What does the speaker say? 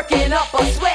working up a sweat.